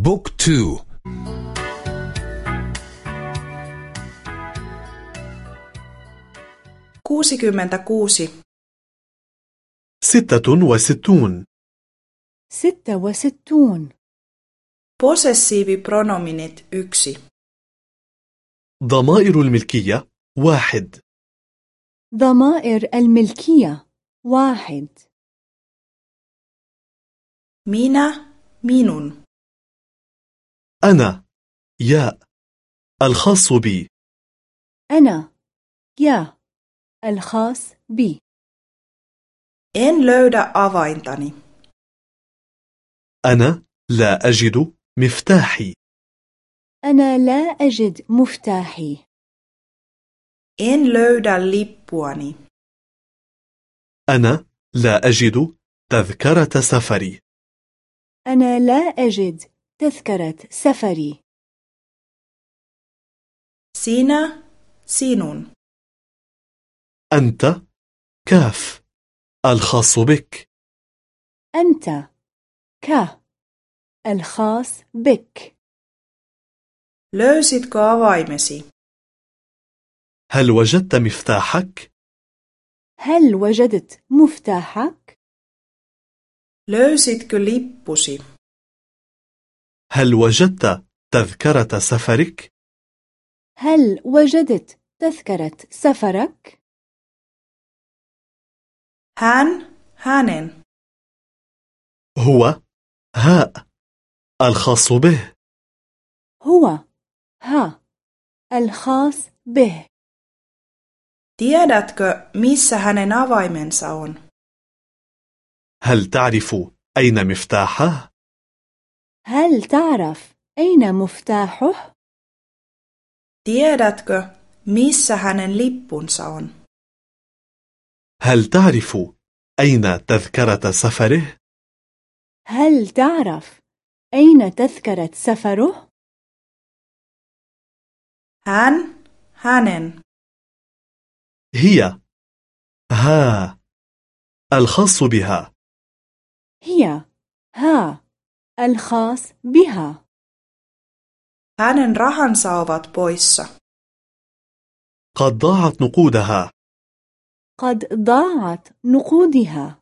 بوك تو. ستة وستون. ستة وستون. Possessiivipronominit yksi. ضمائر الملكية واحد. ضمائر الملكية واحد. Minä minun. أنا يا الخاص بي. أنا يا الخاص بي. en löydä avaintani أنا لا أجد مفتاحي. أنا لا أجد مفتاحي. en löydä lippuani أنا لا أجد تذكرة سفري. أنا لا أجد تذكرة سفري. sinä sinun أنت كاف. الخاص بك. أنت ك الخاص بك. löysitkö avaimesi? هل وجدت مفتاحك؟ هل وجدت مفتاحك؟ löysitkö lippusi? هل وجدت تذكرة سفرك؟ هل وجدت تذكرة سفرك؟ hän hänen هو هاء الخاص به هو ها الخاص به tiedätkö missä hänen avaimensa on هل تعرف أين مفتاحه؟ هل تعرف أين مفتاحه؟ tiedätkö missä hänen lippunsa on? هل تعرف أين تذكرة سفره؟ هل تعرف أين تذكرة سفره؟ hän hänen. هي. ها. الخاص بها. هي. ها. الخاص بها. Hänen rahansa ovat poissa. قد ضاعت نقودها. قد ضاعت نقودها.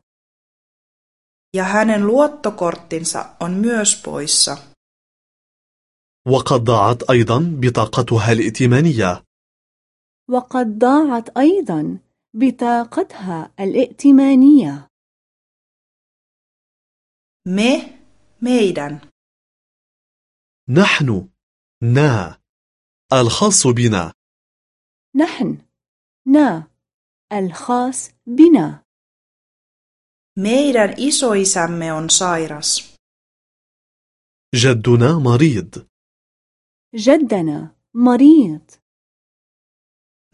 Ja hänen luottokorttinsa on myös poissa. وقد ضاعت أيضا بطاقتها الائتمانية. وقد ضاعت أيضا بطاقتها الائتمانية. Me meidän. نحن نا الخاص بنا. نحن نا الخاص بنا. Meidän isoisämme on sairas. جدنا مريض. جدنا مريض.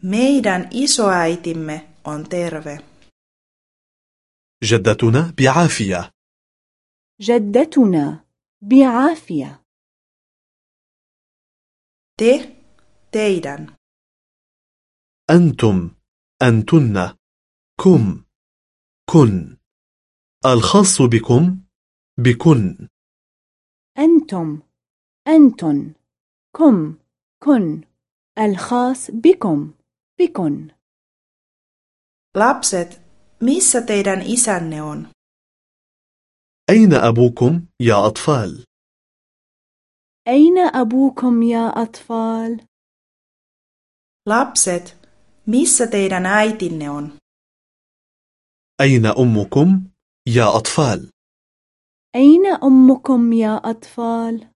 Meidän isoäitimme on terve. جدتنا بعافية. جدتنا بعافية. Te teidän أنتم أنتن. كم كن. الخاص بكم بكن. أنتم أنتن. كم كن. الخاص بكم بكن. Lapset missä teidän isänne on? أين أبوكم يا أطفال؟ أين أبوكم يا أطفال؟ lapset missä teidän äitinne on أين أمكم يا أطفال؟ أين أمكم يا أطفال؟